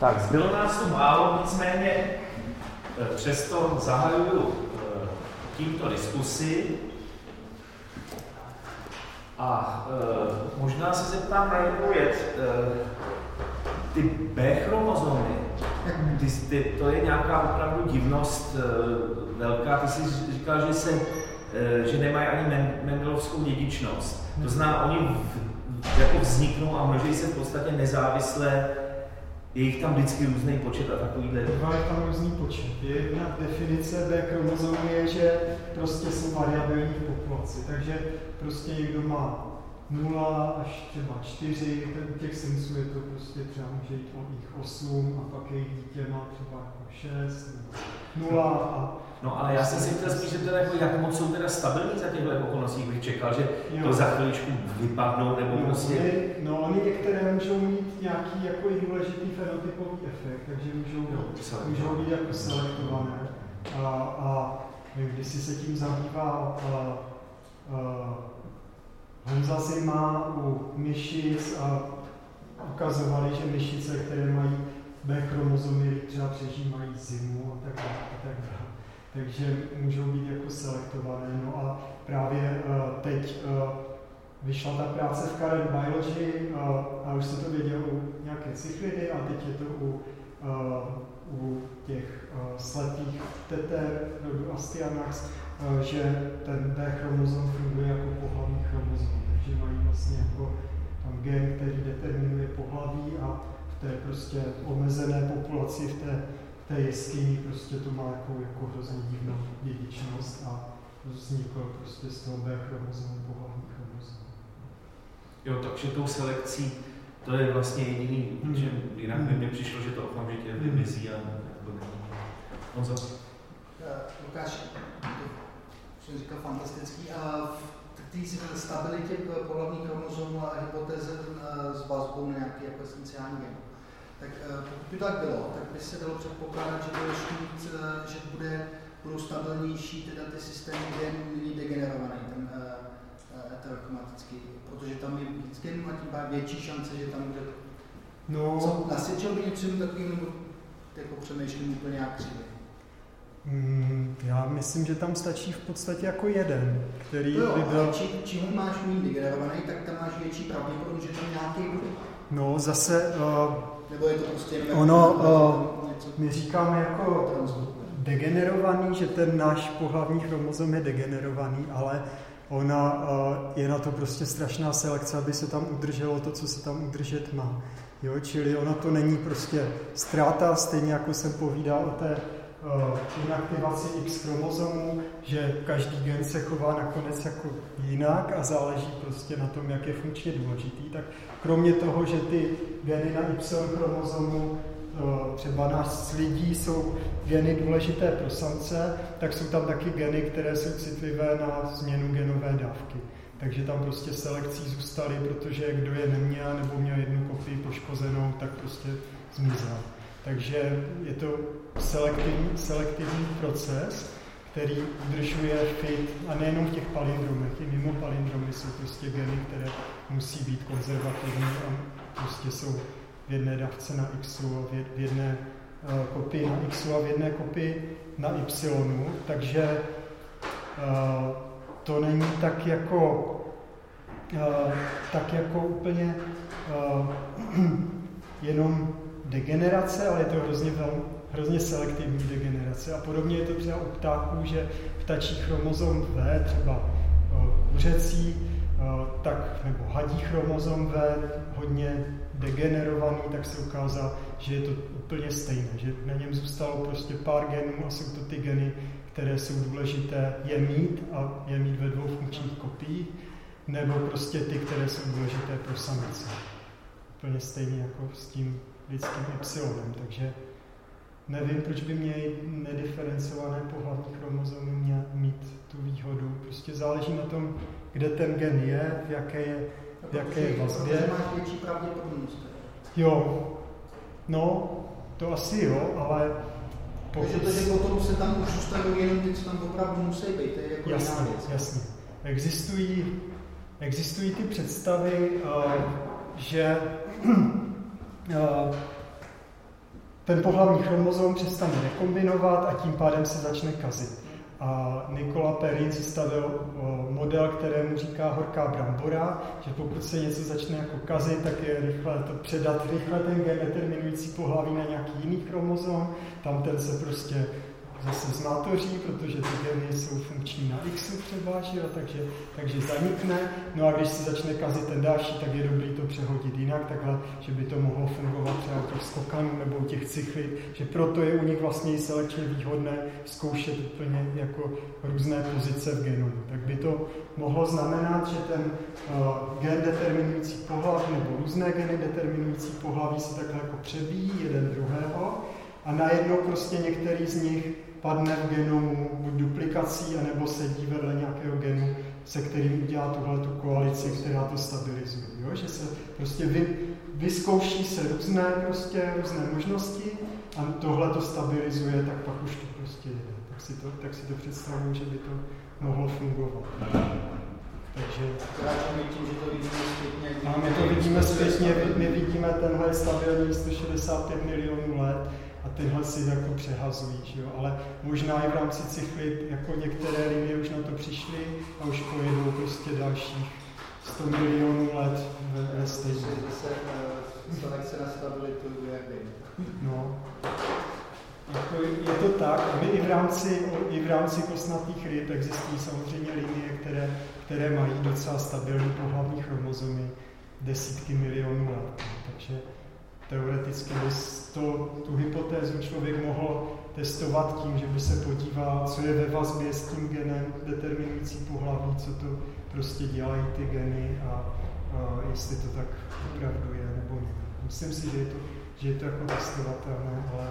Tak, zbylo nás tu málo, nicméně eh, přesto zahajuju eh, tímto diskusi. A e, možná se zeptám na jednu věc. Ty B chromozomy, ty, ty, to je nějaká opravdu divnost velká. Ty jsi říkal, že, se, že nemají ani Mendelovskou dědičnost. To znamená, oni v, jako vzniknou a množí se v podstatě nezávisle je jich tam vždycky různý počet a takovýhle. Bývá je tam různý počet. Jedna definice B chromozomu je, že prostě jsou variabilní v populaci. Takže prostě někdo má 0 až třeba 4, u těch synců je to prostě třeba může jít o jich 8 a pak jejich dítě má třeba jako 6 nebo 0 a No ale já jsem si chtěl spíš, že teda jako, jak moc jsou teda stabilní za těchto okolností, bych čekal, že jo. to za chviličku vypadnou nebo no, prostě... Oni, no oni některé můžou mít nějaký jako i důležitý fenotypový efekt, takže můžou, jo, můžou být jako selektované. A, a když si se tím zabývá a, a, Honza Zima u myšic a ukazovali, že myšice, které mají B chromozomy, třeba přežívají zimu a tak dále. A tak dále takže můžou být jako selektované. No a právě uh, teď uh, vyšla ta práce v Current Biology uh, a už se to vědělo u nějaké cychlidy a teď je to u, u těch slepých teter rodu Astyanax, uh, že ten B chromozom funguje jako pohlavní chromozom, takže mají vlastně jako tam gen, který determinuje pohlaví a v té prostě omezené populaci, v té té jeskyni prostě to má jako, jako hrozně divnou dědičnost a vzniklo prostě z toho B chromozomu pohlavní chromozom. Jo, takže tou selekcí to je vlastně jediný, hmm. že jinak by mi přišlo, že to okamžitě hmm. vymizí a jako Honzo? Lukáš, to jsem říkal fantastický. A v té stabilitě pohlavní chromozomu a hypotéze s vazbou na nějaký jako esenciální gen tak eh, pokud by tak bylo, tak by se dalo předpokládat, že budeš mít, eh, že bude, budou stabilnější teda ty systémy, kde není degenerovaný ten uh, heterochromatický, protože tam je genů a tím větší šance, že tam bude No. Co, nasvědčil by něčemu takovým, nebo jako přemýšlím úplně jak křivě? Mm, já myslím, že tam stačí v podstatě jako jeden, který to jo, by byl... Či, čím máš méně degenerovaný, tak tam máš větší pravděpodobnost, že tam nějaký bude. No, zase uh, nebo je to prostě jenom Ono, uh, my říkáme jako degenerovaný, že ten náš pohlavní chromozom je degenerovaný, ale ona uh, je na to prostě strašná selekce, aby se tam udrželo to, co se tam udržet má. Jo, čili ona to není prostě ztráta, stejně jako jsem povídal o té inaktivaci X chromozomu, že každý gen se chová nakonec jako jinak a záleží prostě na tom, jak je funkčně důležitý, tak kromě toho, že ty geny na Y chromozomu eh, třeba nás lidí jsou geny důležité pro samce, tak jsou tam taky geny, které jsou citlivé na změnu genové dávky. Takže tam prostě selekcí zůstaly, protože kdo je neměl nebo měl jednu kopii poškozenou, tak prostě zmizel. Takže je to selektivní, selektivní proces, který udržuje fit, a nejenom v těch palindromech, i mimo palindromy jsou prostě geny, které musí být konzervativní a prostě jsou v jedné dávce na X a v jedné uh, kopii na X a v jedné kopii na Y, takže uh, to není tak jako uh, tak jako úplně jenom degenerace, ale je to hrozně, velmi, hrozně selektivní degenerace. A podobně je to třeba u ptáků, že ptačí chromozom V, třeba kuřecí, tak, nebo hadí chromozom V, hodně degenerovaný, tak se ukázalo, že je to úplně stejné, že na něm zůstalo prostě pár genů a jsou to ty geny, které jsou důležité je mít a je mít ve dvou funkčních kopiích, nebo prostě ty, které jsou důležité pro samice. Úplně stejně jako s tím lidským Y, takže nevím, proč by měli nediferencované pohlavní chromozomy měl mít tu výhodu. Prostě záleží na tom, kde ten gen je, v jaké je, v jaké je vazbě. máš větší pravděpodobnost. Jo, no, to asi jo, ale pokud... Takže to, že potom se tam už zůstanou jenom ty, co tam opravdu musí být, to je jako jasně, věc. Jasně, Existují, existují ty představy, uh, že ten pohlavní chromozom přestane rekombinovat a tím pádem se začne kazit. A Nikola Perrin sestavil model, kterému říká horká brambora, že pokud se něco začne jako kazit, tak je rychle to předat rychle ten gen determinující pohlaví na nějaký jiný chromozom, tam ten se prostě zase zmátoří, protože ty geny jsou funkční na X třeba, že jo, takže, takže zanikne. No a když se začne kazit ten další, tak je dobrý to přehodit jinak, takhle, že by to mohlo fungovat třeba u těch skokanů nebo u těch cyklid, že proto je u nich vlastně i selekčně výhodné zkoušet úplně jako různé pozice v genomu. Tak by to mohlo znamenat, že ten uh, gen determinující pohlaví nebo různé geny determinující pohlaví se takhle jako přebíjí jeden druhého a najednou prostě některý z nich padne v genomu buď duplikací, anebo sedí vedle nějakého genu, se kterým udělá tuhle tu koalici, která to stabilizuje. Jo? Že se prostě vy, vyzkouší se různé, prostě, různé možnosti a tohle to stabilizuje, tak pak už to prostě jde. Tak si to, tak si to představuju, že by to mohlo fungovat. Takže... A my to vidíme zpětně, my vidíme tenhle stabilní 165 milionů let a tyhle si jako přehazují, že jo? ale možná i v rámci cyklid jako některé linie už na to přišly a už pojedou prostě dalších 100 milionů let ve, ve stejně. Selekce na stabilitu No. Jako je to tak, my i v rámci, i v rámci kosnatých ryb existují samozřejmě linie, které, které mají docela stabilní pohlavní chromozomy, desítky milionů let. Takže teoreticky by to, tu hypotézu člověk mohl testovat tím, že by se podíval, co je ve vazbě s tím genem determinující pohlaví, co to prostě dělají ty geny a, a jestli to tak opravdu je nebo ne. Myslím si, že je to, že je to jako testovatelné, ale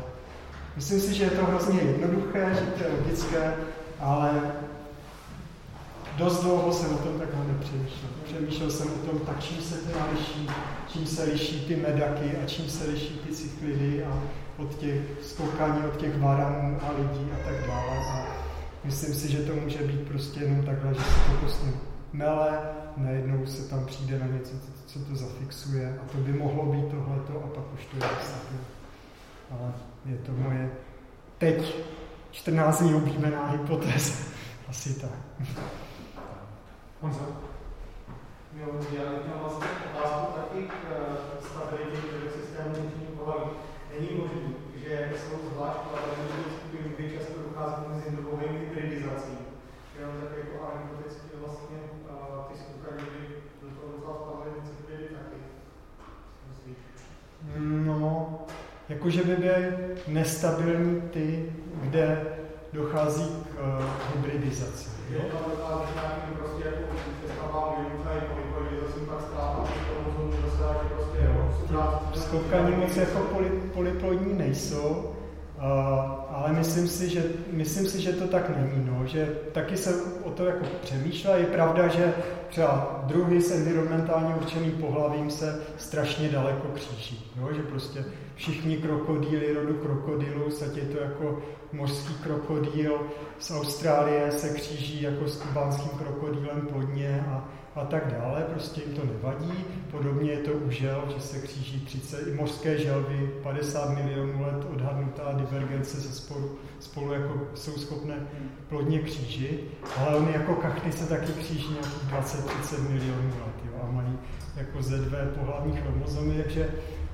myslím si, že je to hrozně jednoduché, že to je logické, ale dost dlouho jsem o tom takhle nepřemýšlel. Přemýšlel jsem o tom, tak čím se teda liší, čím se liší ty medaky a čím se liší ty cyklidy a od těch skokání, od těch varanů a lidí a tak dále. A myslím si, že to může být prostě jenom takhle, že se to prostě mele, najednou se tam přijde na něco, co to zafixuje a to by mohlo být tohleto a pak už to je stabilní. Ale je to moje teď 14 dní oblíbená hypotéza. Asi tak. Honzo? Jo, já bych měl vlastně otázku taky k eh, stabilitě systému vnitřního pohlaví. Není možné, že jsou zvlášť laboratorní skupiny, kdy často dochází mezi druhovým hybridizací. Jenom tak jako anekdoticky vlastně uh, ty skupiny by do toho docela cyklidy taky. No, jakože by byly nestabilní ty, kde dochází k uh, hybridizaci. Jo, nějakým prostě jako prostě jako moc jako poly, nejsou, Uh, ale myslím si, že, myslím si, že to tak není, no, že taky se o to jako přemýšlá. Je pravda, že třeba druhy s environmentálně určeným pohlavím se strašně daleko kříží, no, že prostě všichni krokodýly rodu krokodýlů, je to jako mořský krokodýl z Austrálie se kříží jako s kubánským krokodýlem plodně a, a tak dále, prostě jim to nevadí. Podobně je to u žel, že se kříží 30, i mořské želvy, 50 milionů let odhadnutá divergence se spolu, spolu jako jsou schopné plodně křížit, ale oni jako kachny se taky kříží nějakých 20-30 milionů let jo, a mají jako ze dvě pohlavní chromozomy, takže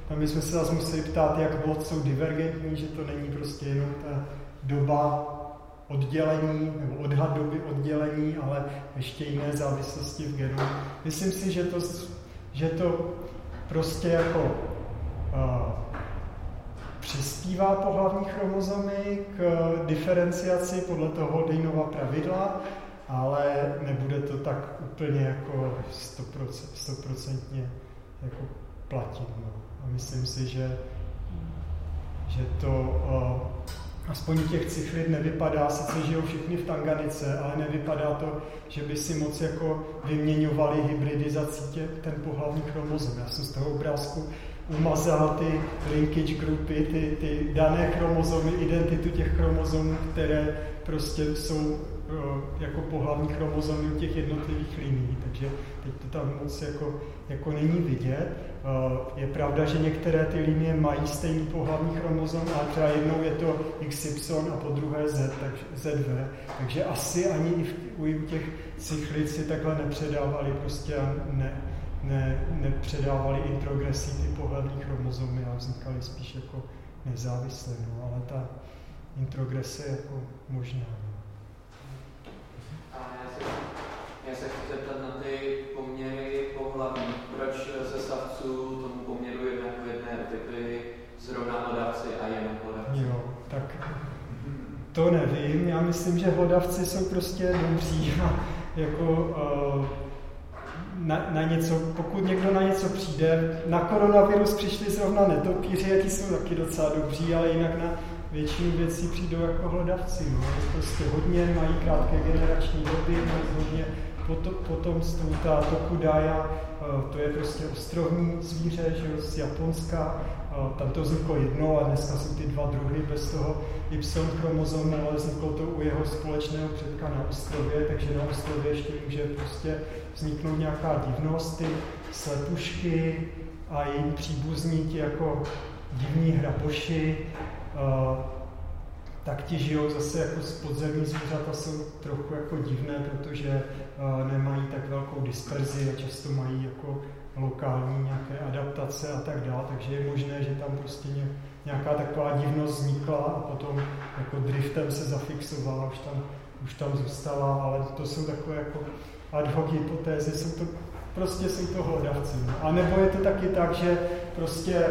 tam bychom se zase museli ptát, jak moc jsou divergentní, že to není prostě jenom ta doba oddělení, nebo odhad doby oddělení, ale ještě jiné závislosti v genu. Myslím si, že to, že to prostě jako uh, přispívá pohlavní chromozomy k diferenciaci podle toho Dejnova pravidla, ale nebude to tak úplně jako stoprocentně jako platit. No. A myslím si, že, že to uh, aspoň těch cyklid nevypadá, sice žijou všichni v Tanganice, ale nevypadá to, že by si moc jako vyměňovali hybridizací tě, ten pohlavní chromozom. Já jsem z toho obrázku umazal ty linkage grupy, ty, ty dané chromozomy, identitu těch chromozomů, které prostě jsou jako pohlavní chromozomy těch jednotlivých liní, takže teď to tam moc jako, jako není vidět. Je pravda, že některé ty linie mají stejný pohlavní chromozom, ale třeba jednou je to XY a po druhé Z, tak, ZV. Takže asi ani u těch cychlic si takhle nepředávali prostě ne, ne, nepředávali introgresí ty pohlavní chromozomy a vznikaly spíš jako nezávislé. No, ale ta introgrese je jako možná. No. A já se, já se chci zeptat na ty poměry pohlaví. Proč ze savců tomu poměru jedna k jedné typy zrovna hlodavci a jen hlodavci? Jo, tak to nevím. Já myslím, že hlodavci jsou prostě dobří a jako uh, na, na něco, pokud někdo na něco přijde, na koronavirus přišli zrovna netopíři, jaký jsou taky docela dobří, ale jinak na většinu věcí přijdou jako hlodavci. No. Prostě hodně mají krátké generační doby, mají hodně potomství, ta Tokudaya, eh, to je prostě ostrovní zvíře, že jo, z Japonska, eh, tam to vzniklo jedno a dneska jsou ty dva druhy bez toho Y chromozomu, ale vzniklo to u jeho společného předka na ostrově, takže na ostrově ještě může prostě vzniknout nějaká divnost, ty slepušky a její příbuzní, ti jako divní hraboši, tak ti žijou zase jako z podzemní zvířata jsou trochu jako divné, protože nemají tak velkou disperzi a často mají jako lokální nějaké adaptace a tak dále, takže je možné, že tam prostě nějaká taková divnost vznikla a potom jako driftem se zafixovala, už tam, už tam zůstala, ale to jsou takové jako ad hoc hypotézy, jsou to, prostě jsou to hlodavci. No. A nebo je to taky tak, že prostě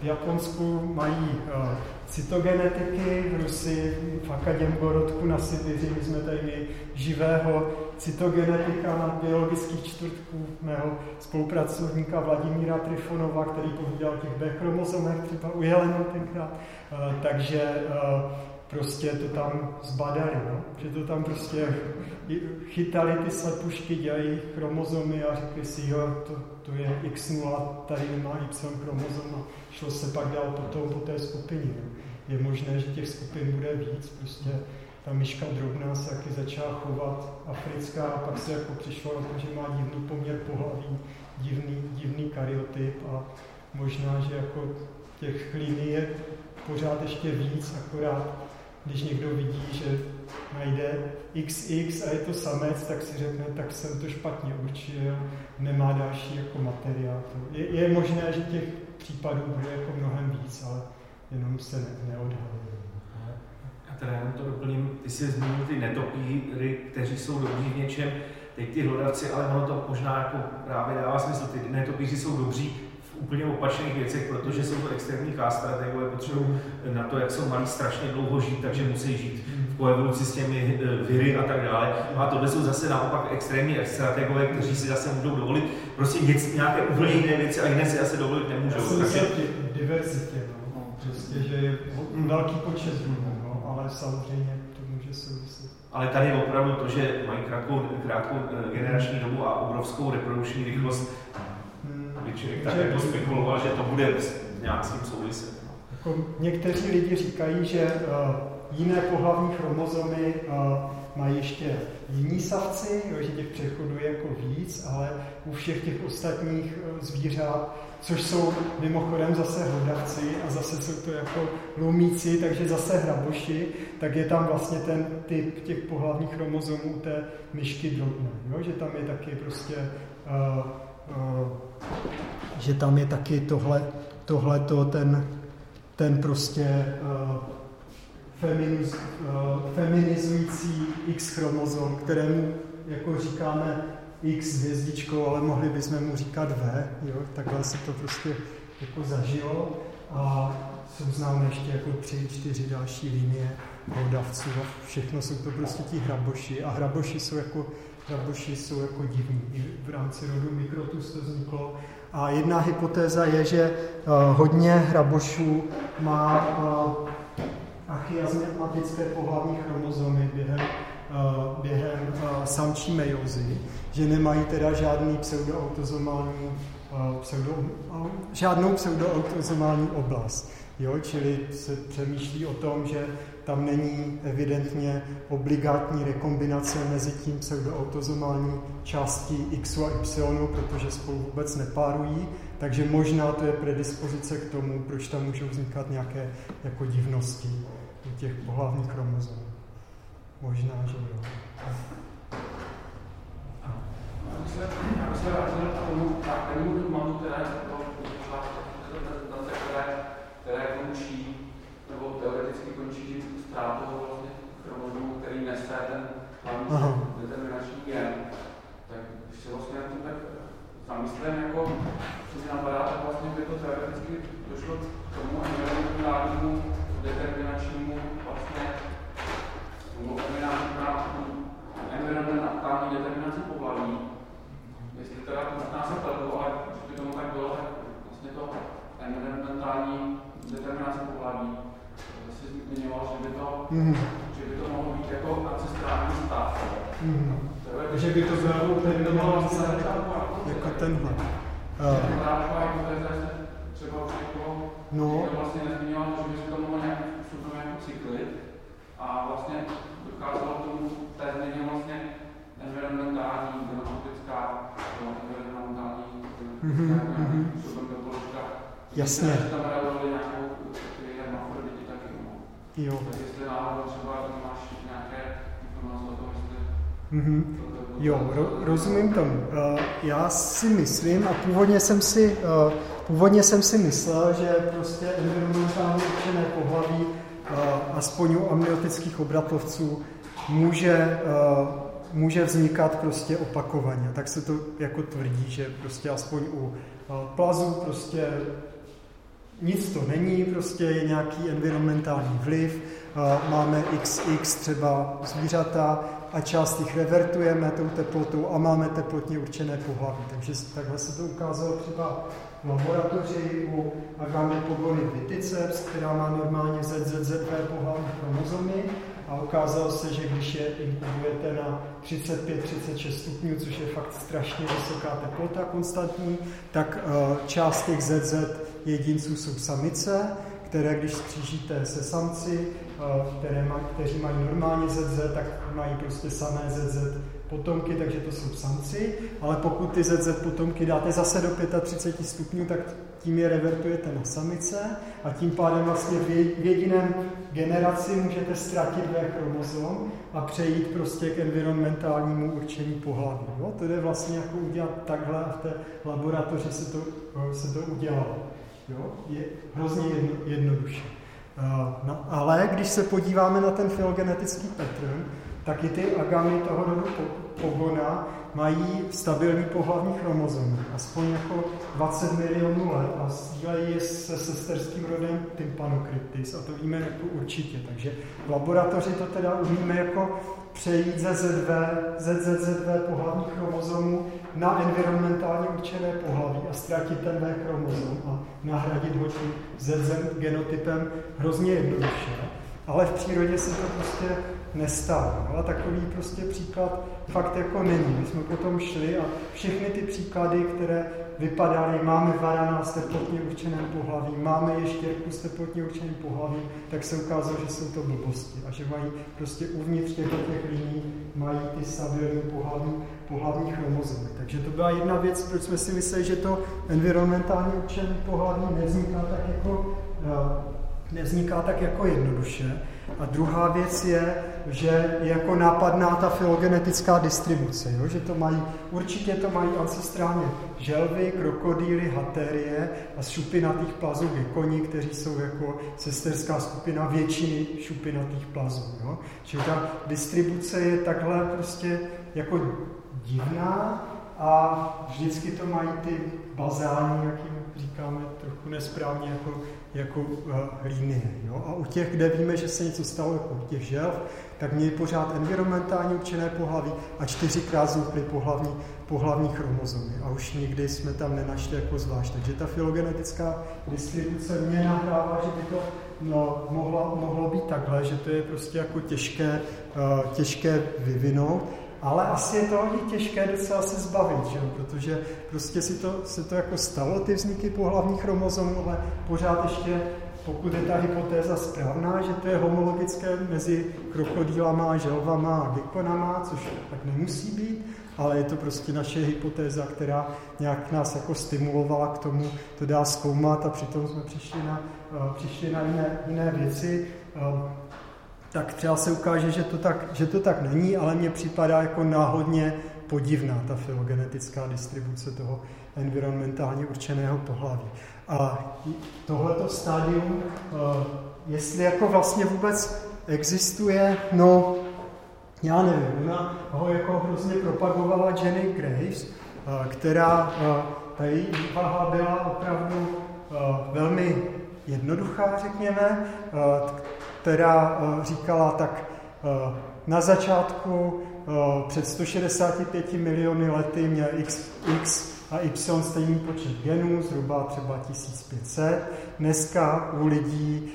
v Japonsku mají uh, cytogenetiky, v Rusi, v Akademgorodku na Sibiři, my jsme tady měli živého cytogenetika na biologických čtvrtků mého spolupracovníka Vladimíra Trifonova, který povídal těch B chromozomech, třeba u Jelenu tenkrát. Uh, takže uh, prostě to tam zbadali, no? že to tam prostě chytali ty slepušky, dělají chromozomy a řekli si, jo, to, to je X0, tady nemá Y chromozom a šlo se pak dál potom po té skupině. No? Je možné, že těch skupin bude víc, prostě ta myška drobná se taky začala chovat africká a pak se jako přišlo na to, že má divný poměr pohlaví, divný, divný karyotyp a možná, že jako těch liní je pořád ještě víc, akorát když někdo vidí, že najde XX a je to samec, tak si řekne, tak jsem to špatně určil, nemá další jako materiál. Je, je možné, že těch případů bude jako mnohem víc, ale jenom se ne, neodhaluje. A teda jenom to doplním, ty jsi zmínil ty netopíry, kteří jsou dobří v něčem, teď ty hlodavci, ale ono to možná jako právě dává smysl, ty netopíři jsou dobří úplně opačných věcech, protože jsou to extrémní strategové, potřebují na to, jak jsou malí, strašně dlouho žít, takže musí žít v koevoluci s těmi eh, viry a tak dále. A tohle jsou zase naopak extrémní strategové, kteří si zase můžou dovolit prostě nějaké úplně jiné věci a jiné si asi dovolit nemůžou. Já takže... diverzitě, no. prostě, že je velký počet druhů, no, ale samozřejmě to může souviset. Ale tady je opravdu to, že mají krátkou, krátkou eh, generační dobu a obrovskou reprodukční rychlost, člověk tak jako spekuloval, že to bude nějak s tím souviset. Jako někteří lidi říkají, že uh, jiné pohlavní chromozomy uh, mají ještě jiní savci, jo, že těch přechodů je jako víc, ale u všech těch ostatních uh, zvířat, což jsou mimochodem zase hlodavci a zase jsou to jako lumíci, takže zase hraboši, tak je tam vlastně ten typ těch pohlavních chromozomů té myšky drobné, jo, že tam je taky prostě uh, uh, že tam je taky tohle, tohleto, ten, ten prostě uh, feminiz, uh, feminizující X chromozom, kterému jako říkáme X hvězdičkou, ale mohli bychom mu říkat V, jo? takhle se to prostě jako zažilo a jsou známe ještě jako tři, čtyři další linie hlodavců a všechno jsou to prostě ti hraboši a hraboši jsou jako hraboši jsou jako divní. V rámci rodu Mikrotus to vzniklo. A jedna hypotéza je, že uh, hodně hrabošů má achiasmatické pohlavní chromozomy během, uh, během uh, samčí mejozy, že nemají teda žádný pseudoautozomální uh, pseudo, žádnou pseudoautozomální oblast. Jo, čili se přemýšlí o tom, že tam není evidentně obligátní rekombinace mezi tím pseudoautozomální částí X a Y, protože spolu vůbec nepárují, Takže možná to je predispozice k tomu, proč tam můžou vznikat nějaké jako divnosti těch pohlavních chromozomů. Možná, že jo. Já bych se vrátil k tomu prvnímu dogmatu, které to prezentace, které, které končí, nebo teoreticky končí ztrátou vlastně chromozomu, který nese ten hlavní determinační gen. Tak když se vlastně na tím tak zamyslím, jako co mi napadá, tak vlastně by to teoreticky došlo k tomu environmentálnímu determinačnímu vlastně nebo environmentální determinaci pohlaví. Jestli teda možná se pletu, ale když by tomu tak bylo, tak vlastně to environmentální determinace pohlaví si zmiňoval, že by to, mm. že by to mohlo být jako ancestrální stav. Mm. Takže by to bylo ten jako tenhle. Třeba už jako, no. vlastně nezmiňoval, že by se to mohlo nějakým způsobem jako cyklit a vlastně docházelo k tomu té změně vlastně environmentální, genotypická, environmentální, mm-hmm. způsobem biologická. Jasně. Že tam roli nějakou ty hermafrodity taky. No. Jo. Tak jestli náhodou třeba máš nějaké informace o tom, jestli Mm-hmm. Jo, ro, rozumím tomu. Uh, já si myslím, a původně jsem si, uh, původně jsem si myslel, že prostě environmentálně určené pohlaví, uh, aspoň u amniotických obratlovců, může, uh, může vznikat prostě opakovaně. Tak se to jako tvrdí, že prostě aspoň u uh, plazu prostě nic to není, prostě je nějaký environmentální vliv, máme XX třeba zvířata, a část jich revertujeme tou teplotou a máme teplotně určené pohlaví. Takže takhle se to ukázalo třeba laboratoři u Agamy pogony viticeps, která má normálně ZZZV pohlavní chromozomy a ukázalo se, že když je inkubujete na 35-36 stupňů, což je fakt strašně vysoká teplota konstantní, tak eh, část těch ZZ jedinců jsou samice, které když skřížíte se samci, eh, které maj, kteří mají normálně ZZ, tak mají prostě samé ZZ potomky, takže to jsou samci, ale pokud ty ZZ potomky dáte zase do 35 stupňů, tak tím je revertujete na samice a tím pádem vlastně v jediném generaci můžete ztratit V chromozom a přejít prostě k environmentálnímu určení pohlaví. Jo? To je vlastně jako udělat takhle a v té laboratoři se to, se to udělalo. Jo? Je hrozně jedno, jednoduše. No, ale když se podíváme na ten filogenetický pattern, tak i ty agamy toho rodu pogona mají stabilní pohlavní chromozomy, aspoň jako 20 milionů let a sdílejí je se sesterským rodem tympanocryptis a to víme jako určitě. Takže v laboratoři to teda umíme jako přejít ze ZV, ZZZV pohlavní chromozomu na environmentálně určené pohlaví a ztratit ten chromozom a nahradit ho tím ZZ genotypem hrozně jednoduše. Ale v přírodě se to prostě nestává. No a takový prostě příklad fakt jako není. My jsme potom šli a všechny ty příklady, které vypadaly, máme varana s teplotně určeným pohlavím, máme ještěrku s teplotně určeným pohlavím, tak se ukázalo, že jsou to blbosti a že mají prostě uvnitř těchto těch liní mají ty stabilní pohlavní, pohlavní chromozomy. Takže to byla jedna věc, proč jsme si mysleli, že to environmentálně určené pohlaví nevzniká tak jako, eh, nevzniká tak jako jednoduše. A druhá věc je, že je jako nápadná ta filogenetická distribuce, jo? že to mají, určitě to mají ancestrálně želvy, krokodýly, hatérie a šupinatých plazů gekoni, kteří jsou jako sesterská skupina většiny šupinatých plazů. Jo? Čili ta distribuce je takhle prostě jako divná a vždycky to mají ty bazální, jak jim říkáme trochu nesprávně, jako jako uh, linie. Jo? A u těch, kde víme, že se něco stalo, jako u těch želv, tak měli pořád environmentálně určené pohlaví a čtyřikrát zůkly pohlavní, pohlavní chromozomy. A už nikdy jsme tam nenašli jako zvlášť. Takže ta filogenetická distribuce mě nahrává, že by to no, mohlo, mohlo být takhle, že to je prostě jako těžké, uh, těžké vyvinout. Ale asi je to i těžké docela se zbavit, že? protože prostě si to, se to jako stalo, ty vzniky pohlavních chromozomů, ale pořád ještě pokud je ta hypotéza správná, že to je homologické mezi krokodýlama, želvama a gekonama, což tak nemusí být, ale je to prostě naše hypotéza, která nějak nás jako stimulovala k tomu to dá zkoumat a přitom jsme přišli na, uh, přišli na jiné, jiné věci. Tak třeba se ukáže, že to, tak, že to tak není, ale mně připadá jako náhodně podivná ta filogenetická distribuce toho environmentálně určeného pohlaví. A tohleto stádium, uh, jestli jako vlastně vůbec existuje, no já nevím, ona ho jako hrozně propagovala Jenny Graves, eh, která, eh, ta její úvaha byla opravdu eh, velmi jednoduchá, řekněme, která říkala tak na začátku před 165 miliony lety měl X, X a Y stejný počet genů, zhruba třeba 1500. Dneska u lidí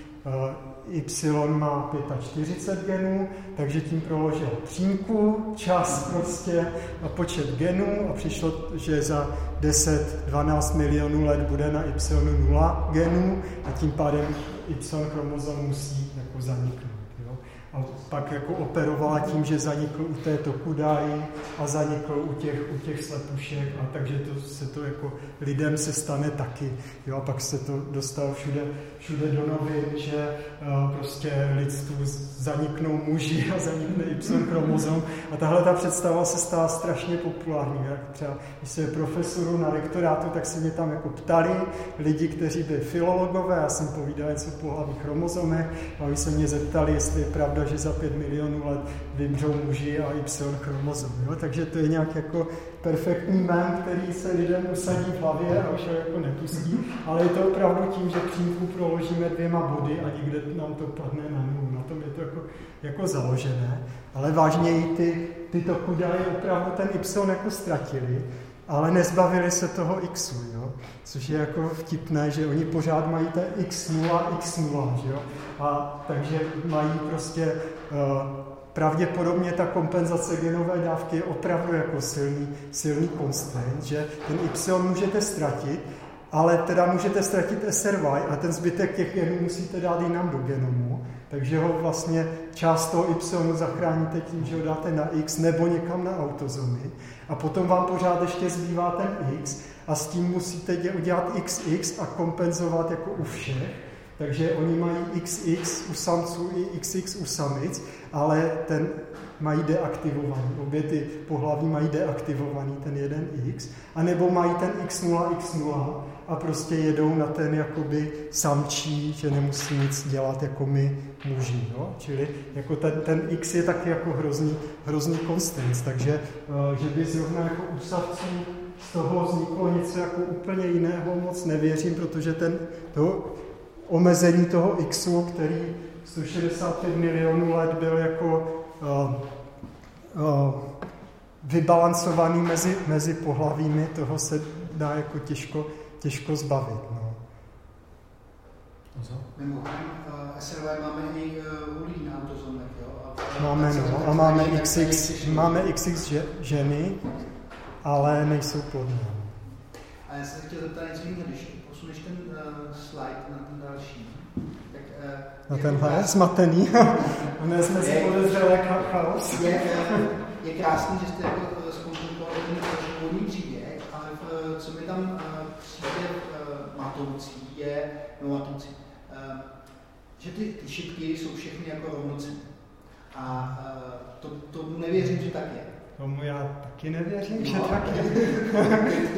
Y má 45 genů, takže tím proložil přímku, čas prostě a počet genů a přišlo, že za 10-12 milionů let bude na Y 0 genů a tím pádem Y chromozom musí jako zaniknout a pak jako operovala tím, že zanikl u té Tokudáji a zanikl u těch, u těch slepušek a takže to se to jako lidem se stane taky. Jo, a pak se to dostalo všude, všude do novin, že uh, prostě lidstvu zaniknou muži a zanikne Y chromozom a tahle ta představa se stala strašně populární. Jak třeba, když se profesoru na rektorátu, tak se mě tam jako ptali lidi, kteří byli filologové, já jsem povídal něco po hlavních chromozomech a oni se mě zeptali, jestli je pravda, že za 5 milionů let vymřou muži a Y chromozom. Jo? Takže to je nějak jako perfektní mem, který se lidem usadí v hlavě a už ho jako nepustí, ale je to opravdu tím, že přímku proložíme dvěma body a někde nám to padne na nulu. Na tom je to jako, jako založené, ale vážněji ty, tyto kudaje opravdu ten Y jako ztratili, ale nezbavili se toho Xu, jo? což je jako vtipné, že oni pořád mají ten X0, X0, že jo? A takže mají prostě pravděpodobně ta kompenzace genové dávky je opravdu jako silný, silný constraint, že ten Y můžete ztratit, ale teda můžete ztratit SRY a ten zbytek těch genů musíte dát jinam do genomu, takže ho vlastně část toho Y zachráníte tím, že ho dáte na X nebo někam na autozomy a potom vám pořád ještě zbývá ten X a s tím musíte udělat XX a kompenzovat jako u všech. Takže oni mají XX u samců i XX u samic, ale ten mají deaktivovaný. Obě ty pohlaví mají deaktivovaný ten jeden X, anebo mají ten X0, X0 a prostě jedou na ten jakoby samčí, že nemusí nic dělat jako my muži. Jo? Čili jako ten, ten X je taky jako hrozný, hrozný konstans, takže eh, že by zrovna jako u savců z toho vzniklo něco jako úplně jiného, moc nevěřím, protože ten, to omezení toho Xu, který 165 milionů let byl jako uh, uh, vybalancovaný mezi, mezi pohlavími, toho se dá jako těžko, těžko zbavit. No. Mimochodem, uh, SRV máme i uh, uhlí na autozomech, jo? A, máme, no, a máme XX, máme XX ženy, ale nejsou plodné. A já jsem chtěl zeptat něco jiného, když posuneš ten uh, slide na ten další, tak... Uh, na tenhle je zmatený. Dnes jsme si podezřeli chaos. Je, je krásný, že jste jako zkonzultovali ten původní příběh, ale co mi tam uh, přijde uh, matoucí, je, no matoucí, uh, že ty, ty šipky jsou všechny jako rovnocenné. A uh, to, tomu nevěřím, že tak je. Tomu já taky nevěřím, no, že tak je.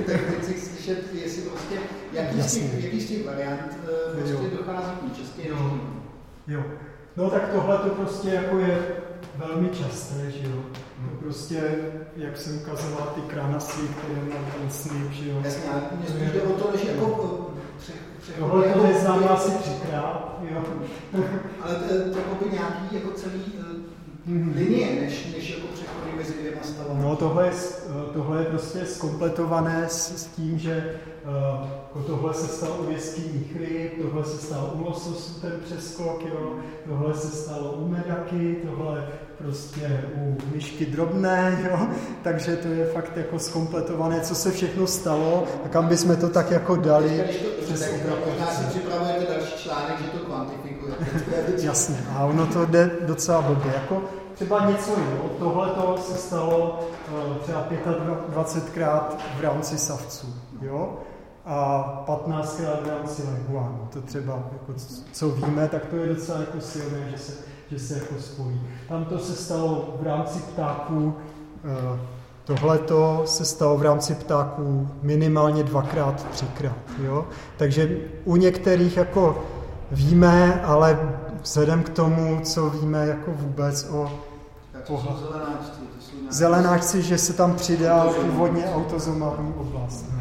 tak chci slyšet, jestli prostě, jaký z těch, jaký z těch variant uh, prostě dochází k účastě. Jo. jo. No tak tohle to prostě jako je velmi časté, že jo. To prostě, jak jsem ukazoval, ty kranasy, které má ten snip, že jo. Jasně, ale mě jde o to, že jako Tohle to neznáme asi třikrát, jo. Ale to, to by nějaký jako celý mm-hmm. linie, než, než jako přechody mezi dvěma stavami. No tohle je, tohle je prostě skompletované s, s tím, že uh, tohle se stalo u jeskyních ryb, tohle se stalo u lososu, ten přeskok, jo, tohle se stalo u medaky, tohle prostě u myšky drobné, jo? takže to je fakt jako skompletované, co se všechno stalo a kam bychom to tak jako dali. Když to, přes tak, si připravujete další článek, že to Jasně, a ono to jde docela blbě. Jako třeba něco jo, tohle to se stalo uh, třeba 25krát v rámci savců, jo, a 15krát v rámci leguánů. To třeba, jako, co víme, tak to je docela jako silné, že se, že se jako spojí. Tam to se stalo v rámci ptáků, uh, Tohle se stalo v rámci ptáků minimálně dvakrát, třikrát. Jo? Takže u některých jako víme, ale vzhledem k tomu, co víme jako vůbec o zelenáčci, že se tam přidal původně autozomální oblast.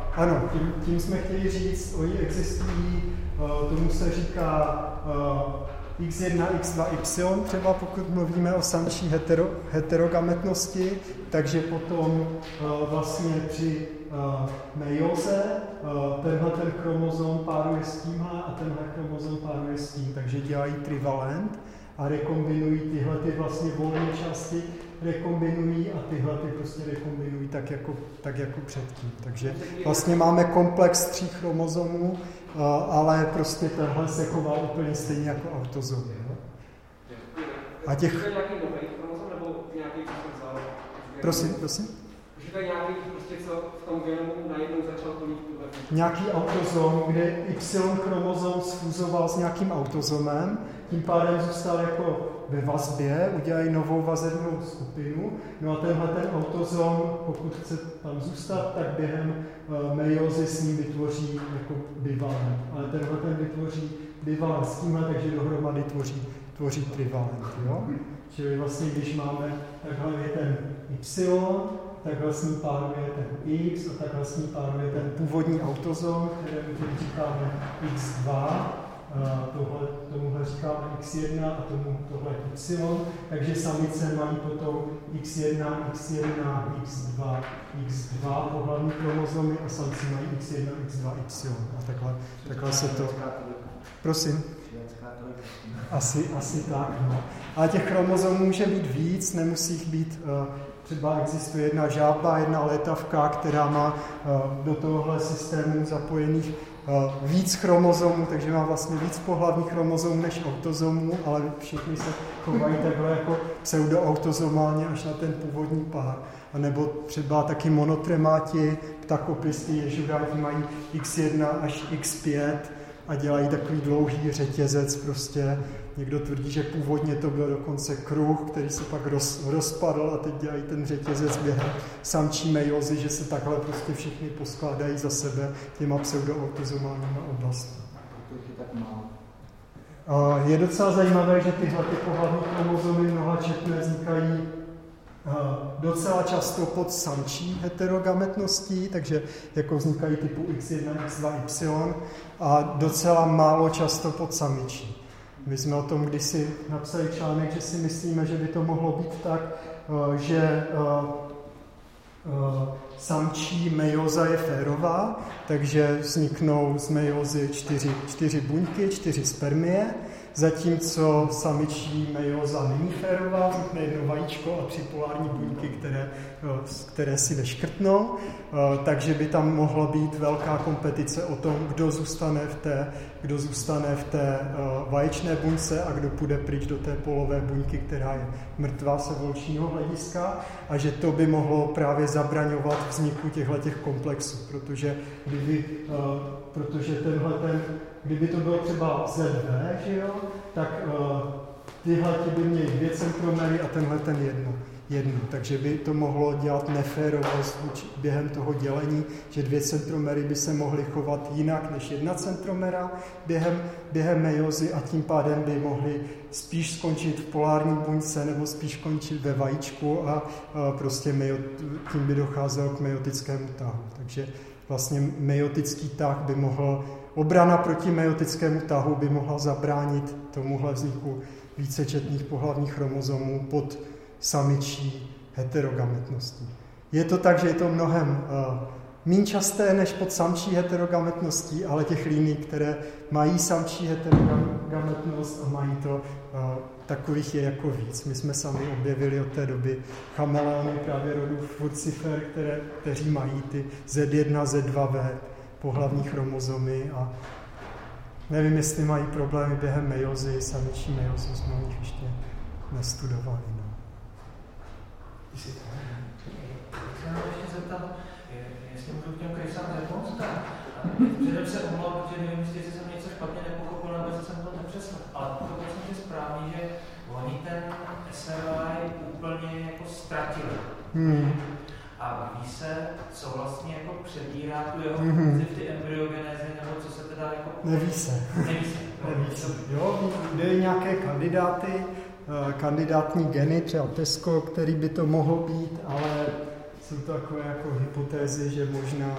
Ano, tím, tím jsme chtěli říct, oni existují, uh, tomu se říká uh, X1, X2, Y, třeba pokud mluvíme o samčí hetero, heterogametnosti, takže potom uh, vlastně při mejoze uh, tenhle ten chromozom páruje s tímhle a tenhle chromozom páruje s tím, takže dělají trivalent a rekombinují tyhle ty vlastně volné části, rekombinují a tyhle ty prostě rekombinují tak jako, tak jako předtím. Takže vlastně máme komplex tří chromozomů, ale prostě tenhle se chová úplně stejně jako autozom. Jo? A těch... Prosím, prosím. Že to je nějaký prostě, co v tom genomu najednou začal plnit Nějaký autozom, kde Y chromozom sfuzoval s nějakým autozomem, tím pádem zůstal jako ve vazbě, udělají novou vazebnou skupinu, no a tenhle ten autozom, pokud chce tam zůstat, tak během uh, meiozy s ním vytvoří jako bivalent. Ale tenhle ten vytvoří bivalent s tímhle, takže dohromady tvoří, tvoří trivalent. Jo? Čili vlastně, když máme, takhle ten Y, takhle s ním páruje ten X a takhle s ním páruje ten původní autozom, kterému říkáme X2, tohle, tomuhle říkáme x1 a tomu tohle y, takže samice mají potom x1, x1, x2, x2 pohlavní chromozomy a samci mají x1, x2, y. A takhle, takhle se to... Prosím. Asi, asi tak, no. Ale těch chromozomů může být víc, nemusí jich být, uh, třeba existuje jedna žába, jedna letavka, která má uh, do tohohle systému zapojených Eh, víc chromozomů, takže má vlastně víc pohlavních chromozomů než autozomů, ale všichni se chovají takhle jako pseudoautozomálně až na ten původní pár. A nebo třeba taky monotremáti, ptakopisty, ježuráti mají x1 až x5 a dělají takový dlouhý řetězec prostě Někdo tvrdí, že původně to byl dokonce kruh, který se pak roz, rozpadl a teď dělají ten řetězec během samčí mejozy, že se takhle prostě všichni poskládají za sebe těma pseudoautizomálníma oblastmi. Je docela zajímavé, že tyhle ty pohlavní chromozomy četné vznikají docela často pod samčí heterogametností, takže jako vznikají typu X1, X2, Y a docela málo často pod samičí. My jsme o tom kdysi napsali článek, že si myslíme, že by to mohlo být tak, eh, že eh, eh, samčí mejoza je férová, takže vzniknou z mejozy čtyři, čtyři buňky, čtyři spermie zatímco samičí mejoza není férová, vznikne jedno vajíčko a tři polární buňky, které, eh, které si veškrtnou, eh, takže by tam mohla být velká kompetice o tom, kdo zůstane v té, kdo zůstane v té eh, vaječné buňce a kdo půjde pryč do té polové buňky, která je mrtvá se volčího hlediska a že to by mohlo právě zabraňovat vzniku těchto těch komplexů, protože kdyby, protože tenhle ten kdyby to bylo třeba ZV, že jo, tak uh, tyhle by měly dvě centromery a tenhle ten jedno. jednu. Takže by to mohlo dělat neférovost během toho dělení, že dvě centromery by se mohly chovat jinak než jedna centromera během, během mejozy a tím pádem by mohly spíš skončit v polární buňce nebo spíš skončit ve vajíčku a, a prostě mejot, tím by docházelo k mejotickému tahu. Takže vlastně mejotický tah by mohl obrana proti meiotickému tahu by mohla zabránit tomuhle vzniku vícečetných pohlavních chromozomů pod samičí heterogametností. Je to tak, že je to mnohem uh, méně časté než pod samčí heterogametností, ale těch líní, které mají samčí heterogametnost a mají to, uh, takových je jako víc. My jsme sami objevili od té doby chameleony právě rodu Furcifer, které, kteří mají ty Z1, Z2V pohlavní chromozomy a nevím, jestli mají problémy během mejozy, samičí mejozy jsme o nich ještě nestudovali. No. Chci ještě zeptat, jestli můžu k těm krysám demonstrát. Předem se omlouvám, protože nevím, jestli jsem něco špatně nepochopil, nebo jestli jsem to nepřesl. Ale pochopil jsem že správně, že oni ten SRI úplně jako ztratili. Hmm. A ví se, co vlastně jako přebírá tu jeho mm-hmm. funkci v ty embryogenézy, nebo co se teda jako... Neví se. Neví se. Neví se. Jo, jde nějaké kandidáty, eh, kandidátní geny, třeba Tesco, který by to mohl být, ale jsou to takové jako hypotézy, že možná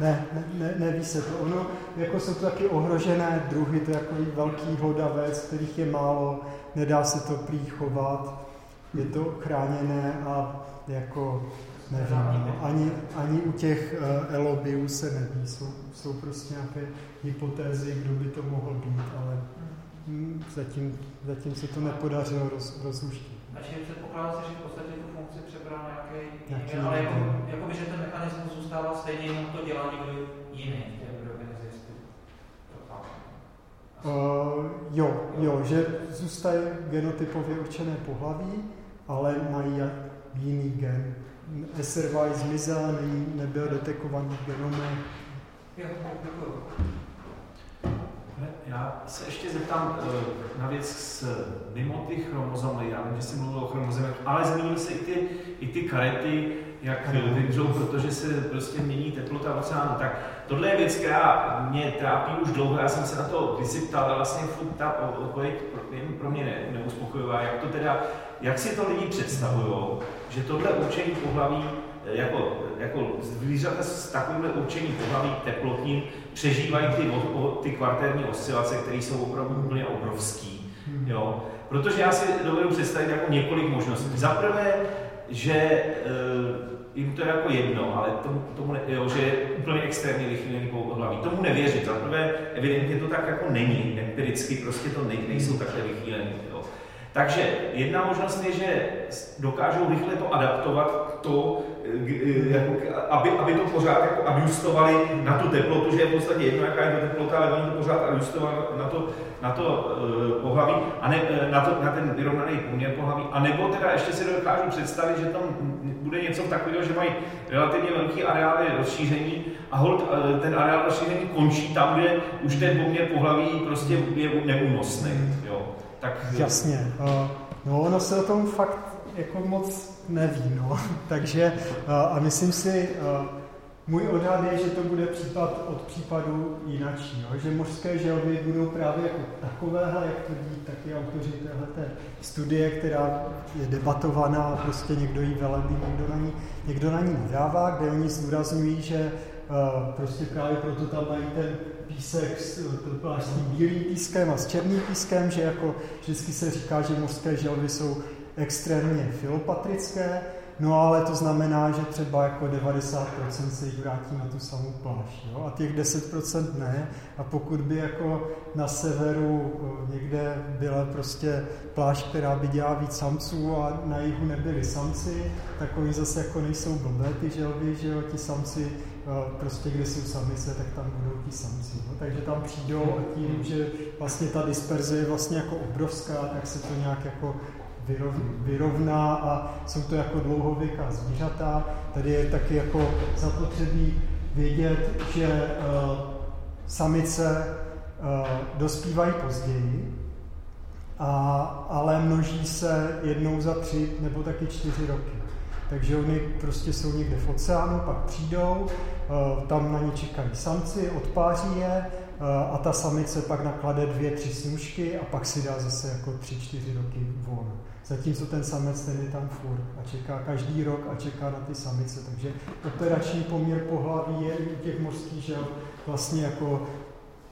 ne, ne, neví se to. Ono, jako jsou to taky ohrožené druhy, to je jako velký hodavec, kterých je málo, nedá se to prý chovat, je to chráněné a jako nevím, no, ani, ani u těch uh, elobiů se neví, jsou, jsou prostě nějaké hypotézy, kdo by to mohl být, ale hm, zatím, zatím se to nepodařilo roz, rozluštit. A čili předpokládá se, že v podstatě tu funkci přebral nějaký, jiný, ale jako, jako by, že ten mechanismus zůstává stejně, jenom to dělá někdo jiný v té Uh, jo, jo, že zůstaje genotypově určené pohlaví, ale mají jiný gen. SRY zmizel, nebyl detekovaný v genomech. Já se ještě zeptám eh, na věc s mimo ty chromozomy. Já vím, že jsi mluvil o chromozomech, ale zmínil se i ty, i ty karety, jak vymřou, protože se prostě mění teplota oceánu. Tak tohle je věc, která mě trápí už dlouho. Já jsem se na to kdysi ptal, ale vlastně furt ta odpověď pro mě neuspokojivá. Jak to teda, jak si to lidi představují, že tohle určení pohlaví jako, jako zvířata s takovýmhle určením pohlaví teplotním přežívají ty, ty kvartérní oscilace, které jsou opravdu úplně obrovský. Hmm. Jo? Protože já si dovedu představit jako několik možností. Za prvé, že e, jim to je jako jedno, ale tomu, tomu ne, jo, že je úplně extrémně vychýlený pohlaví. Tomu nevěřit. Za prvé, evidentně to tak jako není. Empiricky prostě to ne, nejsou takhle vychýlený. Jo. Takže jedna možnost je, že dokážou rychle to adaptovat to, jako, aby, aby to pořád jako adjustovali na tu teplotu, že je v podstatě jedno, jaká je to teplota, ale oni to pořád adjustovali na to, na to uh, pohlaví, a ne, e, na, to, na ten vyrovnaný poměr pohlaví, a nebo teda ještě si dokážu představit, že tam bude něco takového, že mají relativně velký areály rozšíření a hold, uh, ten areál rozšíření končí tam, kde už ten poměr pohlaví prostě je neúnosný. Jo. Tak, Jasně. Uh, no ono se o tom fakt jako moc neví, no. Takže a myslím si, můj odhad je, že to bude případ od případu jinačí, no? že mořské želvy budou právě jako takovéhle, jak tvrdí taky autoři téhleté studie, která je debatovaná a prostě někdo jí velebí, někdo na ní, někdo na ní nadává, kde oni zdůrazňují, že uh, prostě právě proto tam mají ten písek s, s tím bílým pískem a s černým pískem, že jako vždycky se říká, že mořské želvy jsou extrémně filopatrické, no ale to znamená, že třeba jako 90% se jich vrátí na tu samou pláž, jo? a těch 10% ne. A pokud by jako na severu eh, někde byla prostě pláž, která by dělala víc samců a na jihu nebyli samci, tak oni zase jako nejsou blbé ty želvy, že jo, ti samci eh, prostě kde jsou samice, tak tam budou ti samci. Jo? Takže tam přijdou a tím, že vlastně ta disperze je vlastně jako obrovská, tak se to nějak jako vyrovná a jsou to jako dlouhověká zvířata. Tady je taky jako zapotřebí vědět, že uh, samice uh, dospívají později, a, ale množí se jednou za tři nebo taky čtyři roky. Takže oni prostě jsou někde v oceánu, pak přijdou, uh, tam na ně čekají samci, odpáří je a ta samice pak naklade dvě, tři snužky a pak si dá zase jako tři, čtyři roky volno. Zatímco ten samec ten je tam furt a čeká každý rok a čeká na ty samice. Takže operační poměr pohlaví je u těch mořských žel vlastně jako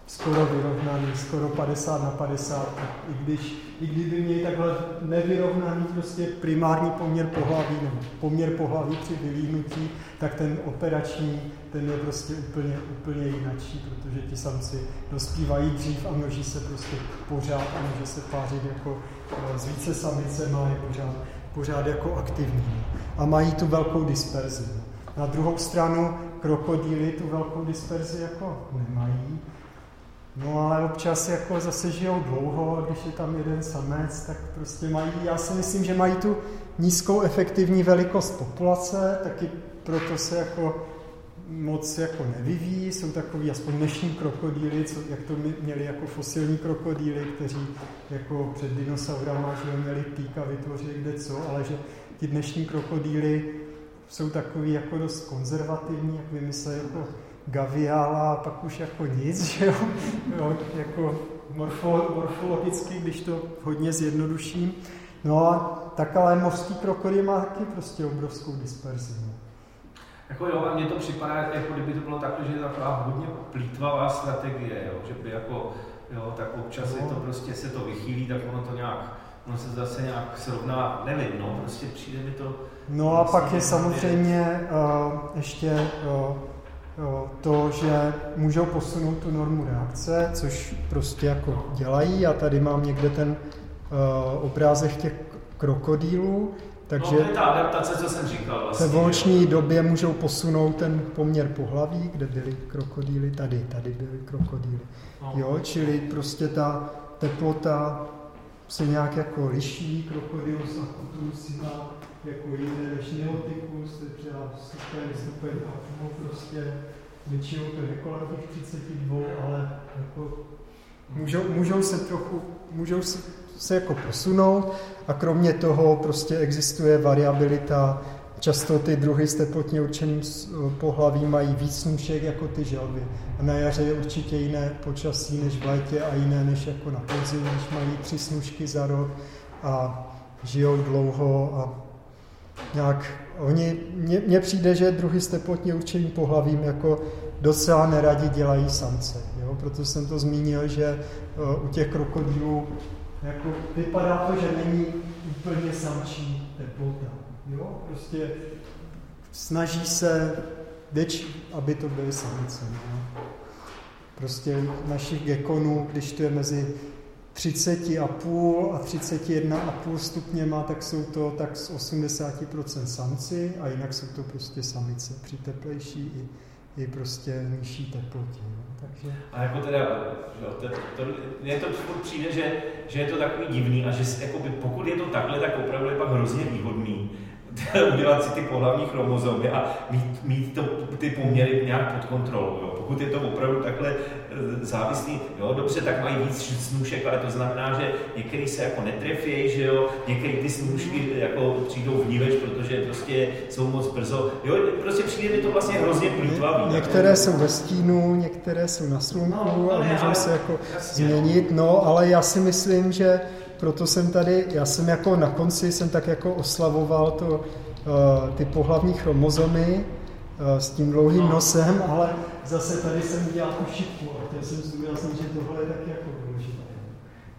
skoro vyrovnaný, skoro 50 na 50, i když, i kdyby měli takhle nevyrovnaný prostě primární poměr pohlaví nebo poměr pohlaví při vylíhnutí, tak ten operační, ten je prostě úplně, úplně jinačí, protože ti samci dospívají dřív a množí se prostě pořád a může se pářit jako z eh, více samice má je pořád, pořád jako aktivní. A mají tu velkou disperzi. Na druhou stranu krokodýly tu velkou disperzi jako nemají, No ale občas jako zase žijou dlouho, když je tam jeden samec, tak prostě mají, já si myslím, že mají tu nízkou efektivní velikost populace, taky proto se jako moc jako nevyvíjí, jsou takový aspoň dnešní krokodýly, co, jak to měli jako fosilní krokodýly, kteří jako před dinosaurama že měli pík a vytvořili kde co, ale že ti dnešní krokodýly jsou takový jako dost konzervativní, jak vymysleli jako gaviála a pak už jako nic, že jo? jo jako morfo, morfologicky, když to hodně zjednoduším. No a tak ale mořský krokodýl má taky prostě obrovskou disperzi. No. Jako jo, a mně to připadá, jako kdyby to bylo takhle, že je taková hodně plítvavá strategie, jo? že by jako, jo, tak občas no. je to prostě, se to vychýlí, tak ono to nějak, ono se zase nějak srovná, nevím, no, prostě přijde mi to... No a pak je samozřejmě uh, ještě uh, to, že můžou posunout tu normu reakce, což prostě jako dělají. A tady mám někde ten uh, obrázek těch krokodýlů. Takže no, to je ta adaptace, co jsem říkal vlastně. V evoluční době můžou posunout ten poměr pohlaví, kde byly krokodýly, tady, tady byly krokodýly. No. Jo, čili prostě ta teplota se nějak jako liší, krokodýlus akutus má jako jiné než je třeba stupeň, a prostě většinou to je kolem těch 32, ale jako můžou, můžou se trochu, můžou se, se jako posunout a kromě toho prostě existuje variabilita Často ty druhy s teplotně určeným pohlavím mají víc snůšek jako ty želvy. A na jaře je určitě jiné počasí než v létě a jiné než jako na podzim, když mají tři snůšky za rok a žijou dlouho a nějak oni, mně přijde, že druhy s teplotně určeným pohlavím jako docela neradi dělají samce. Jo? Proto jsem to zmínil, že uh, u těch krokodýlů jako vypadá to, že není úplně samčí teplota. Jo? Prostě snaží se větší, aby to byly samice. Jo? Prostě našich gekonů, když to je mezi 30,5 a 31,5 stupněma, tak jsou to tak z 80% samci a jinak jsou to prostě samice při teplejší i, i prostě nižší teplotě. No. Takže... A jako teda, jo, to, to, mně to přijde, že, že je to takový divný a že jakoby, pokud je to takhle, tak opravdu je pak hrozně výhodný udělat si ty pohlavní chromozomy a mít, mít to, ty poměry nějak pod kontrolou. Jo. Pokud je to opravdu takhle eh, závislý, jo, dobře, tak mají víc snůšek, ale to znamená, že některý se jako netrefějí, že jo, některý ty snůšky jako přijdou vníveč, protože prostě jsou moc brzo. Jo, prostě přijde mi to vlastně hrozně plýtvavý. Některé jako. jsou ve stínu, některé jsou na slunku no, a můžou se jako jasně. změnit, no, ale já si myslím, že proto jsem tady, já jsem jako na konci jsem tak jako oslavoval to, uh, ty pohlavní chromozomy uh, s tím dlouhým no. nosem, ale zase tady jsem udělal tu šipku a chtěl jsem zdůraznit, že tohle je taky jako důležité.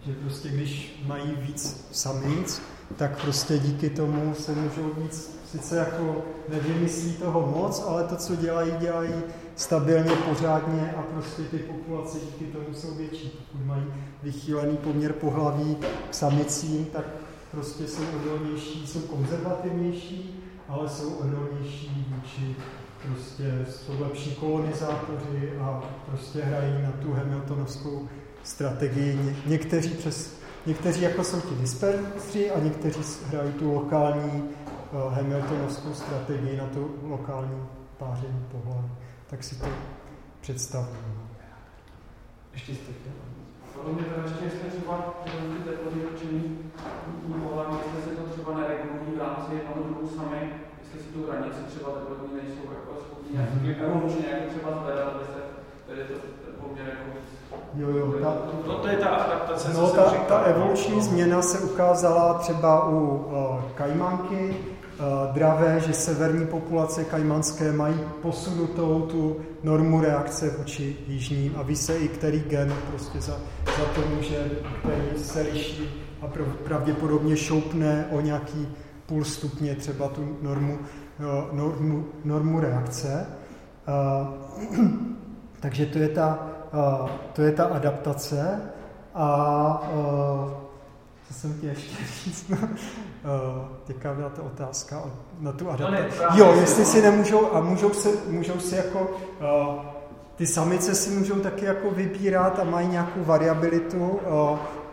Že prostě když mají víc samic, tak prostě díky tomu se můžou víc, sice jako nevymyslí toho moc, ale to, co dělají, dělají stabilně, pořádně a prostě ty populace díky tomu jsou větší. Pokud mají vychýlený poměr pohlaví k samicím, tak prostě jsou odolnější, jsou konzervativnější, ale jsou odolnější vůči prostě jsou lepší kolonizátoři a prostě hrají na tu Hamiltonovskou strategii. někteří, přes, někteří jako jsou ti disperzři a někteří hrají tu lokální uh, Hamiltonovskou strategii na tu lokální páření pohlaví tak si to představím. Ještě jste chtěl? Podle mě to ještě, jestli třeba ty teploty určený pohlavní, jestli se to třeba neregulují v rámci jednoho druhu sami, jestli si tu hranici třeba teplotní nejsou jako schopni nějaký evolučně nějaký třeba zvedat, aby se tedy to poměr jako Jo, jo, ta, no, to je ta adaptace, no, ta, ta evoluční změna se ukázala třeba u uh, kajmanky, dravé, že severní populace kajmanské mají posunutou tu normu reakce vůči jižním a ví se i který gen prostě za, za to může, který se liší a pravděpodobně šoupne o nějaký půl stupně třeba tu normu, normu, normu reakce. Takže to je ta, to je ta adaptace a co jsem ti ještě říct? No, teďka byla ta otázka na tu adaptaci. Jo, jestli si nemůžou, a můžou se, můžou si jako, ty samice si můžou taky jako vybírat a mají nějakou variabilitu,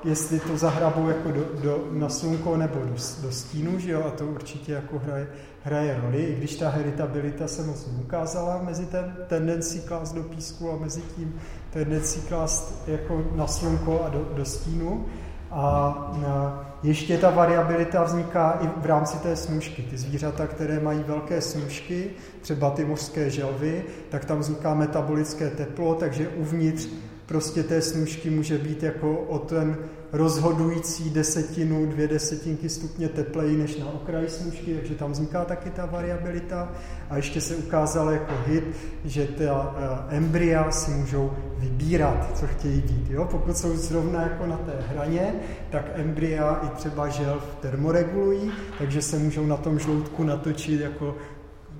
jestli to zahrabou jako do, do, na slunko nebo do, do stínu, že jo, a to určitě jako hraje, hraje roli, i když ta heritabilita se moc neukázala mezi ten tendencí klást do písku a mezi tím tendencí klást jako na slunko a do, do stínu. A ještě ta variabilita vzniká i v rámci té snůžky. Ty zvířata, které mají velké snůžky, třeba ty mořské želvy, tak tam vzniká metabolické teplo, takže uvnitř prostě té snůžky může být jako o ten rozhodující desetinu, dvě desetinky stupně tepleji než na okraji snůžky, takže tam vzniká taky ta variabilita. A ještě se ukázalo jako hit, že ta eh, embrya si můžou vybírat, co chtějí dít. Jo? Pokud jsou zrovna jako na té hraně, tak embrya i třeba želv termoregulují, takže se můžou na tom žloutku natočit jako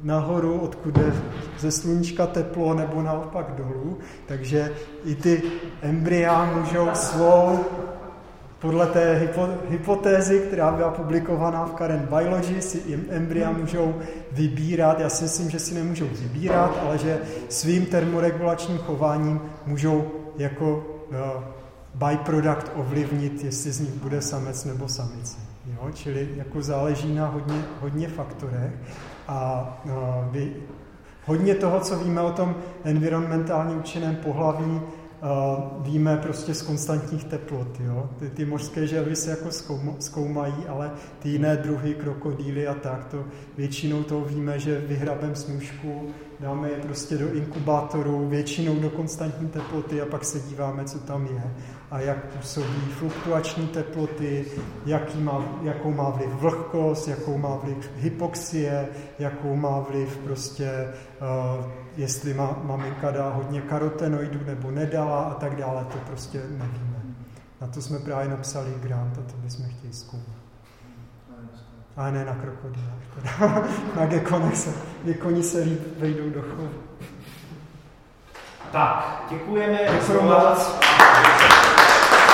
nahoru, odkud je ze sluníčka teplo, nebo naopak dolů. Takže i ty embrya můžou svou podle té hypo, hypotézy, která byla publikovaná v Current Biology, si embrya můžou vybírat, já si myslím, že si nemůžou vybírat, ale že svým termoregulačním chováním můžou jako uh, byproduct ovlivnit, jestli z nich bude samec nebo samice. Jo? Čili jako záleží na hodně, hodně faktorech. A uh, vy, hodně toho, co víme o tom environmentálně účinném pohlaví, víme prostě z konstantních teplot. Jo? Ty, ty mořské želvy se jako zkoumají, ale ty jiné druhy, krokodýly a tak, to většinou toho víme, že vyhrabem snůžku, dáme je prostě do inkubátoru, většinou do konstantní teploty a pak se díváme, co tam je a jak působí fluktuační teploty, jaký má, jakou má vliv vlhkost, jakou má vliv hypoxie, jakou má vliv prostě uh, jestli má, maminka dá hodně karotenoidů nebo nedala a tak dále, to prostě nevíme. Na to jsme právě napsali grant a to bychom chtěli zkoumat. A ne na krokodýlách. na gekonech se, gekoni se líp vejdou do chovu. Tak, děkujeme. Děkujeme moc.